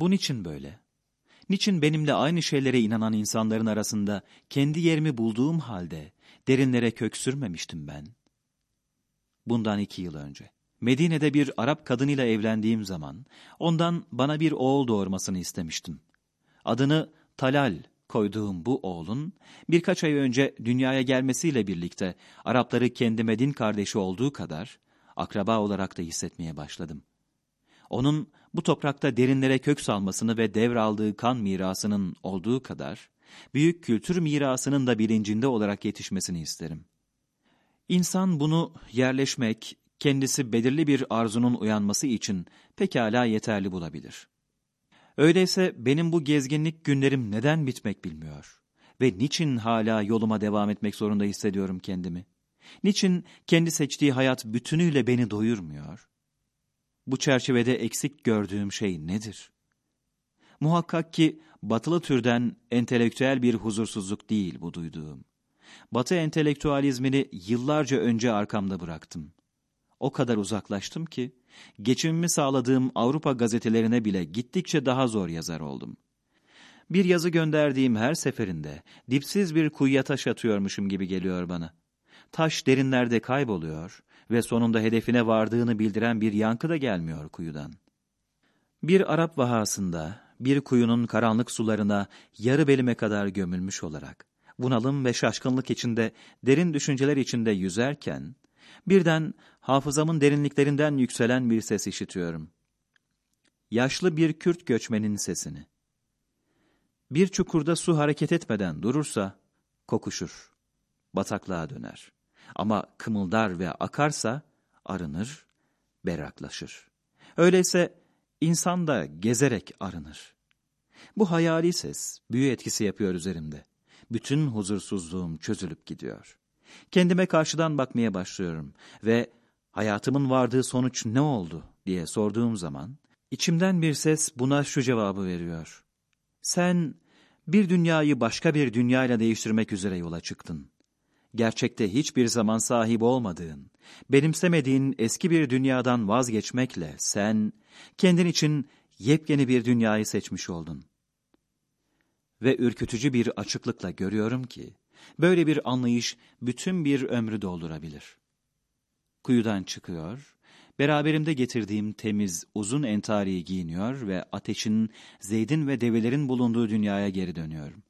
Bu niçin böyle? Niçin benimle aynı şeylere inanan insanların arasında kendi yerimi bulduğum halde derinlere kök sürmemiştim ben? Bundan iki yıl önce. Medine'de bir Arap kadınıyla evlendiğim zaman ondan bana bir oğul doğurmasını istemiştim. Adını Talal koyduğum bu oğlun birkaç ay önce dünyaya gelmesiyle birlikte Arapları kendime din kardeşi olduğu kadar akraba olarak da hissetmeye başladım. Onun bu toprakta derinlere kök salmasını ve devraldığı kan mirasının olduğu kadar büyük kültür mirasının da bilincinde olarak yetişmesini isterim. İnsan bunu yerleşmek, kendisi belirli bir arzunun uyanması için pekala yeterli bulabilir. Öyleyse benim bu gezginlik günlerim neden bitmek bilmiyor? Ve niçin hala yoluma devam etmek zorunda hissediyorum kendimi? Niçin kendi seçtiği hayat bütünüyle beni doyurmuyor? Bu çerçevede eksik gördüğüm şey nedir? Muhakkak ki batılı türden entelektüel bir huzursuzluk değil bu duyduğum. Batı entelektüalizmini yıllarca önce arkamda bıraktım. O kadar uzaklaştım ki, geçimimi sağladığım Avrupa gazetelerine bile gittikçe daha zor yazar oldum. Bir yazı gönderdiğim her seferinde dipsiz bir kuyuya taş atıyormuşum gibi geliyor bana. Taş derinlerde kayboluyor ve sonunda hedefine vardığını bildiren bir yankı da gelmiyor kuyudan. Bir Arap vahasında, bir kuyunun karanlık sularına yarı belime kadar gömülmüş olarak, bunalım ve şaşkınlık içinde, derin düşünceler içinde yüzerken, birden hafızamın derinliklerinden yükselen bir ses işitiyorum. Yaşlı bir Kürt göçmenin sesini. Bir çukurda su hareket etmeden durursa, kokuşur, bataklığa döner. Ama kımıldar ve akarsa, arınır, berraklaşır. Öyleyse insan da gezerek arınır. Bu hayali ses büyü etkisi yapıyor üzerimde. Bütün huzursuzluğum çözülüp gidiyor. Kendime karşıdan bakmaya başlıyorum ve hayatımın vardığı sonuç ne oldu diye sorduğum zaman içimden bir ses buna şu cevabı veriyor. Sen bir dünyayı başka bir dünyayla değiştirmek üzere yola çıktın. Gerçekte hiçbir zaman sahip olmadığın, benimsemediğin eski bir dünyadan vazgeçmekle sen kendin için yepyeni bir dünyayı seçmiş oldun. Ve ürkütücü bir açıklıkla görüyorum ki, böyle bir anlayış bütün bir ömrü doldurabilir. Kuyudan çıkıyor, beraberimde getirdiğim temiz, uzun entariyi giyiniyor ve ateşin, Zeyd'in ve develerin bulunduğu dünyaya geri dönüyorum.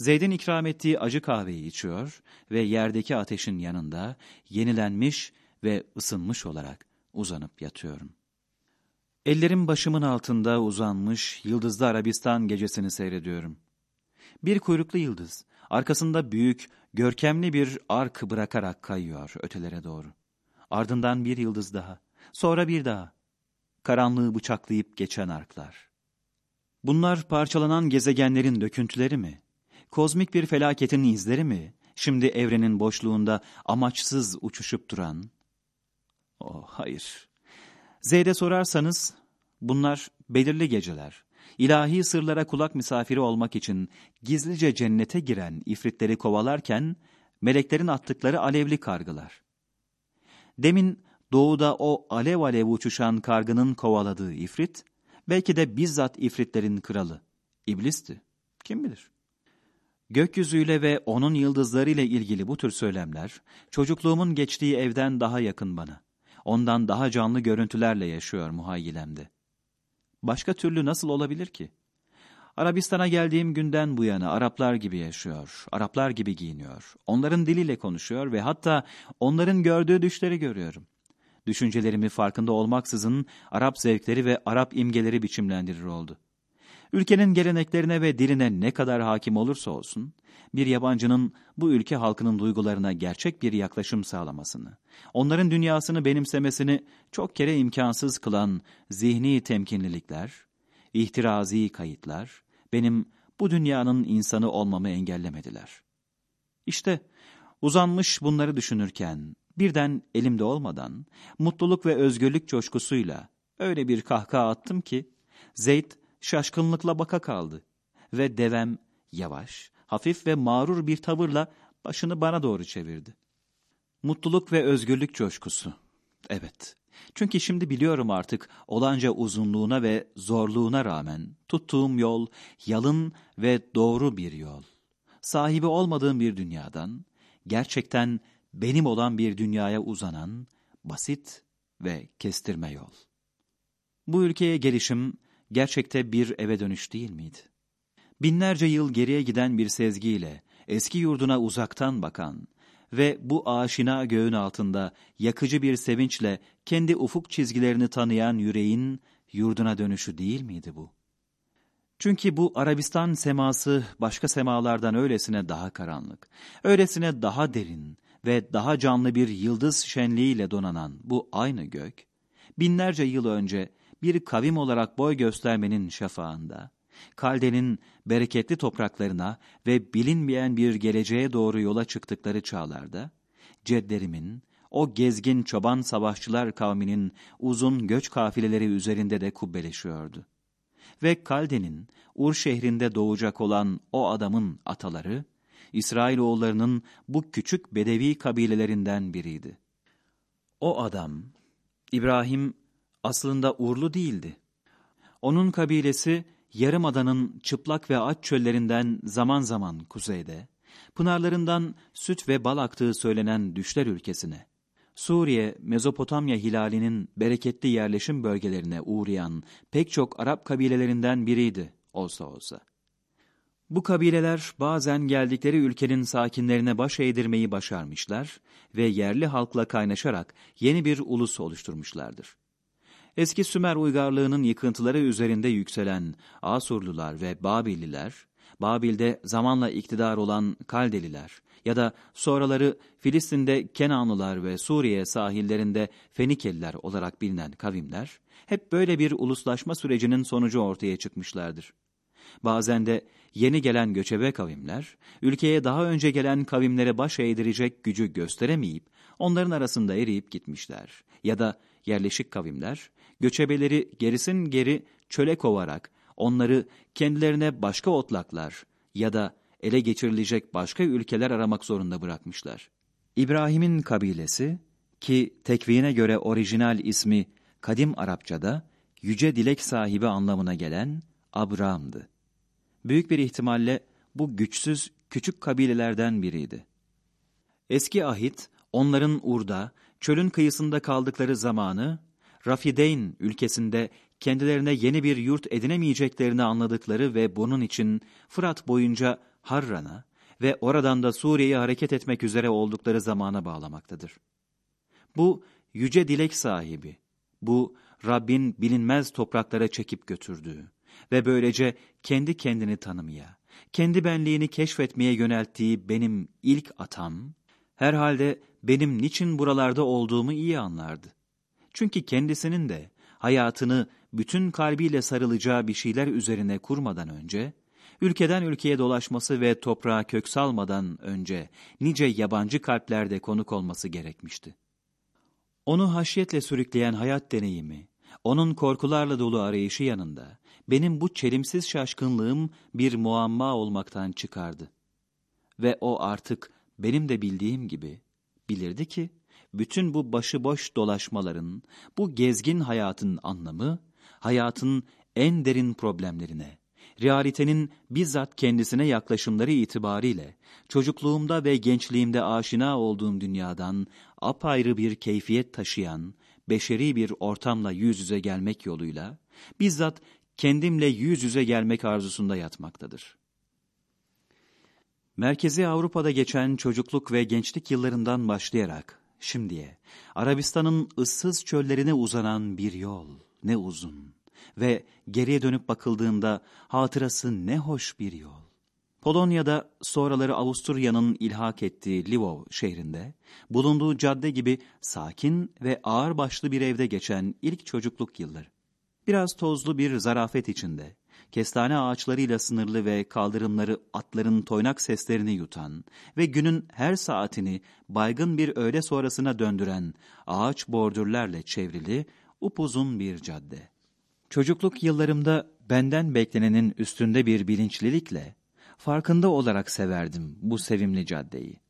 Zeyd'in ikram ettiği acı kahveyi içiyor ve yerdeki ateşin yanında yenilenmiş ve ısınmış olarak uzanıp yatıyorum. Ellerim başımın altında uzanmış yıldızlı Arabistan gecesini seyrediyorum. Bir kuyruklu yıldız, arkasında büyük, görkemli bir ark bırakarak kayıyor ötelere doğru. Ardından bir yıldız daha, sonra bir daha. Karanlığı bıçaklayıp geçen arklar. Bunlar parçalanan gezegenlerin döküntüleri mi? Kozmik bir felaketin izleri mi? Şimdi evrenin boşluğunda amaçsız uçuşup duran? Oh hayır. Z'de sorarsanız bunlar belirli geceler. İlahi sırlara kulak misafiri olmak için gizlice cennete giren ifritleri kovalarken meleklerin attıkları alevli kargılar. Demin doğuda o alev alev uçuşan kargının kovaladığı ifrit, belki de bizzat ifritlerin kralı, iblisti. Kim bilir? Gökyüzüyle ve onun yıldızlarıyla ilgili bu tür söylemler, çocukluğumun geçtiği evden daha yakın bana. Ondan daha canlı görüntülerle yaşıyor muhayyilemde. Başka türlü nasıl olabilir ki? Arabistan'a geldiğim günden bu yana Araplar gibi yaşıyor, Araplar gibi giyiniyor, onların diliyle konuşuyor ve hatta onların gördüğü düşleri görüyorum. Düşüncelerimi farkında olmaksızın Arap zevkleri ve Arap imgeleri biçimlendirir oldu. Ülkenin geleneklerine ve diline ne kadar hakim olursa olsun, bir yabancının bu ülke halkının duygularına gerçek bir yaklaşım sağlamasını, onların dünyasını benimsemesini çok kere imkansız kılan zihni temkinlilikler, ihtirazi kayıtlar, benim bu dünyanın insanı olmamı engellemediler. İşte uzanmış bunları düşünürken, birden elimde olmadan, mutluluk ve özgürlük coşkusuyla öyle bir kahkaha attım ki, Zeyd şaşkınlıkla baka kaldı ve devem yavaş, hafif ve mağrur bir tavırla başını bana doğru çevirdi. Mutluluk ve özgürlük coşkusu. Evet, Çünkü şimdi biliyorum artık olanca uzunluğuna ve zorluğuna rağmen tuttuğum yol yalın ve doğru bir yol. Sahibi olmadığım bir dünyadan, gerçekten benim olan bir dünyaya uzanan basit ve kestirme yol. Bu ülkeye gelişim gerçekte bir eve dönüş değil miydi? Binlerce yıl geriye giden bir sezgiyle eski yurduna uzaktan bakan ve bu aşina göğün altında yakıcı bir sevinçle kendi ufuk çizgilerini tanıyan yüreğin yurduna dönüşü değil miydi bu? Çünkü bu Arabistan seması başka semalardan öylesine daha karanlık, öylesine daha derin ve daha canlı bir yıldız şenliğiyle donanan bu aynı gök, binlerce yıl önce bir kavim olarak boy göstermenin şafağında, Kalde'nin bereketli topraklarına ve bilinmeyen bir geleceğe doğru yola çıktıkları çağlarda, cedderimin, o gezgin çoban savaşçılar kavminin uzun göç kafileleri üzerinde de kubbeleşiyordu. Ve Kalde'nin Ur şehrinde doğacak olan o adamın ataları, İsrailoğullarının bu küçük bedevi kabilelerinden biriydi. O adam, İbrahim aslında Urlu değildi. Onun kabilesi Yarımada'nın çıplak ve aç çöllerinden zaman zaman kuzeyde, pınarlarından süt ve bal aktığı söylenen düşler ülkesine, Suriye, Mezopotamya hilalinin bereketli yerleşim bölgelerine uğrayan pek çok Arap kabilelerinden biriydi olsa olsa. Bu kabileler bazen geldikleri ülkenin sakinlerine baş eğdirmeyi başarmışlar ve yerli halkla kaynaşarak yeni bir ulus oluşturmuşlardır. Eski Sümer uygarlığının yıkıntıları üzerinde yükselen Asurlular ve Babililer, Babil'de zamanla iktidar olan Kaldeliler ya da sonraları Filistin'de Kenanlılar ve Suriye sahillerinde Fenikeliler olarak bilinen kavimler, hep böyle bir uluslaşma sürecinin sonucu ortaya çıkmışlardır. Bazen de yeni gelen göçebe kavimler, ülkeye daha önce gelen kavimlere baş eğdirecek gücü gösteremeyip, onların arasında eriyip gitmişler. Ya da yerleşik kavimler, göçebeleri gerisin geri çöle kovarak, onları kendilerine başka otlaklar ya da ele geçirilecek başka ülkeler aramak zorunda bırakmışlar. İbrahim'in kabilesi, ki tekvine göre orijinal ismi kadim Arapçada yüce dilek sahibi anlamına gelen Abram'dı. Büyük bir ihtimalle bu güçsüz küçük kabilelerden biriydi. Eski ahit onların Ur'da, çölün kıyısında kaldıkları zamanı Rafideyn ülkesinde kendilerine yeni bir yurt edinemeyeceklerini anladıkları ve bunun için Fırat boyunca Harran'a ve oradan da Suriye'ye hareket etmek üzere oldukları zamana bağlamaktadır. Bu yüce dilek sahibi, bu Rabbin bilinmez topraklara çekip götürdüğü ve böylece kendi kendini tanımaya, kendi benliğini keşfetmeye yönelttiği benim ilk atam, herhalde benim niçin buralarda olduğumu iyi anlardı. Çünkü kendisinin de hayatını bütün kalbiyle sarılacağı bir şeyler üzerine kurmadan önce, ülkeden ülkeye dolaşması ve toprağa kök salmadan önce nice yabancı kalplerde konuk olması gerekmişti. Onu haşyetle sürükleyen hayat deneyimi, onun korkularla dolu arayışı yanında, benim bu çelimsiz şaşkınlığım bir muamma olmaktan çıkardı. Ve o artık benim de bildiğim gibi bilirdi ki, bütün bu başıboş dolaşmaların, bu gezgin hayatın anlamı, hayatın en derin problemlerine, realitenin bizzat kendisine yaklaşımları itibariyle, çocukluğumda ve gençliğimde aşina olduğum dünyadan apayrı bir keyfiyet taşıyan, beşeri bir ortamla yüz yüze gelmek yoluyla, bizzat kendimle yüz yüze gelmek arzusunda yatmaktadır. Merkezi Avrupa'da geçen çocukluk ve gençlik yıllarından başlayarak şimdiye Arabistan'ın ıssız çöllerine uzanan bir yol ne uzun ve geriye dönüp bakıldığında hatırası ne hoş bir yol. Polonya'da sonraları Avusturya'nın ilhak ettiği Lvov şehrinde bulunduğu cadde gibi sakin ve ağırbaşlı bir evde geçen ilk çocukluk yılları. Biraz tozlu bir zarafet içinde kestane ağaçlarıyla sınırlı ve kaldırımları atların toynak seslerini yutan ve günün her saatini baygın bir öğle sonrasına döndüren ağaç bordürlerle çevrili upuzun bir cadde. Çocukluk yıllarımda benden beklenenin üstünde bir bilinçlilikle, farkında olarak severdim bu sevimli caddeyi.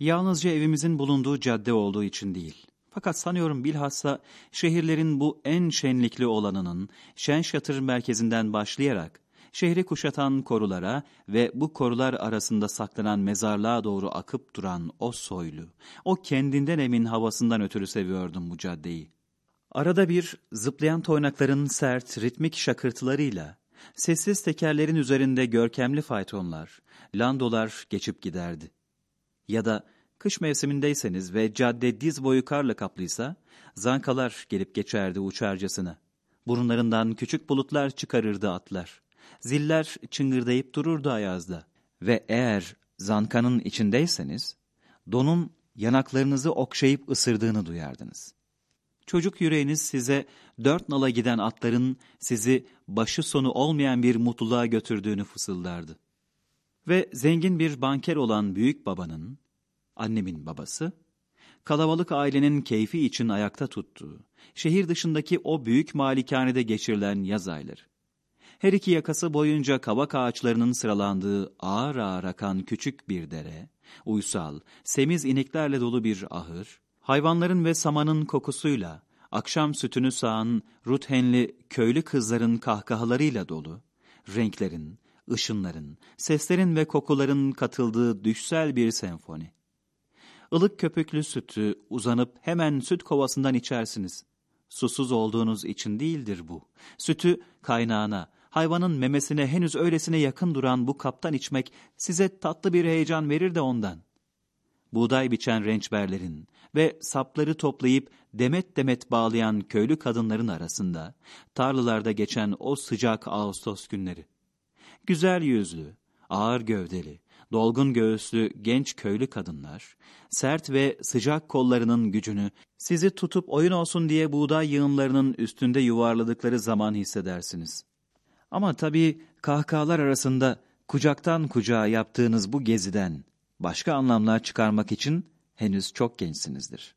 Yalnızca evimizin bulunduğu cadde olduğu için değil, Fakat sanıyorum bilhassa şehirlerin bu en şenlikli olanının şen şatır merkezinden başlayarak şehri kuşatan korulara ve bu korular arasında saklanan mezarlığa doğru akıp duran o soylu, o kendinden emin havasından ötürü seviyordum bu caddeyi. Arada bir zıplayan toynakların sert, ritmik şakırtılarıyla, sessiz tekerlerin üzerinde görkemli faytonlar, landolar geçip giderdi. Ya da kış mevsimindeyseniz ve cadde diz boyu karla kaplıysa, zankalar gelip geçerdi uçarcasına. Burunlarından küçük bulutlar çıkarırdı atlar. Ziller çıngırdayıp dururdu ayazda. Ve eğer zankanın içindeyseniz, donun yanaklarınızı okşayıp ısırdığını duyardınız. Çocuk yüreğiniz size dört nala giden atların sizi başı sonu olmayan bir mutluluğa götürdüğünü fısıldardı. Ve zengin bir banker olan büyük babanın, annemin babası, kalabalık ailenin keyfi için ayakta tuttuğu, şehir dışındaki o büyük malikanede geçirilen yaz ayları. Her iki yakası boyunca kavak ağaçlarının sıralandığı ağır ağır akan küçük bir dere, uysal, semiz ineklerle dolu bir ahır, hayvanların ve samanın kokusuyla, akşam sütünü sağan ruthenli köylü kızların kahkahalarıyla dolu, renklerin, ışınların, seslerin ve kokuların katıldığı düşsel bir senfoni. Ilık köpüklü sütü uzanıp hemen süt kovasından içersiniz. Susuz olduğunuz için değildir bu. Sütü kaynağına, hayvanın memesine henüz öylesine yakın duran bu kaptan içmek size tatlı bir heyecan verir de ondan. Buğday biçen rençberlerin ve sapları toplayıp demet demet bağlayan köylü kadınların arasında, tarlalarda geçen o sıcak Ağustos günleri. Güzel yüzlü, ağır gövdeli, dolgun göğüslü genç köylü kadınlar, sert ve sıcak kollarının gücünü sizi tutup oyun olsun diye buğday yığınlarının üstünde yuvarladıkları zaman hissedersiniz. Ama tabii kahkahalar arasında kucaktan kucağa yaptığınız bu geziden başka anlamlar çıkarmak için henüz çok gençsinizdir.